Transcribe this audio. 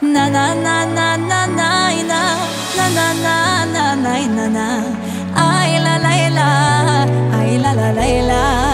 na na na na na na na na na na na na na na. la la la ay la la la la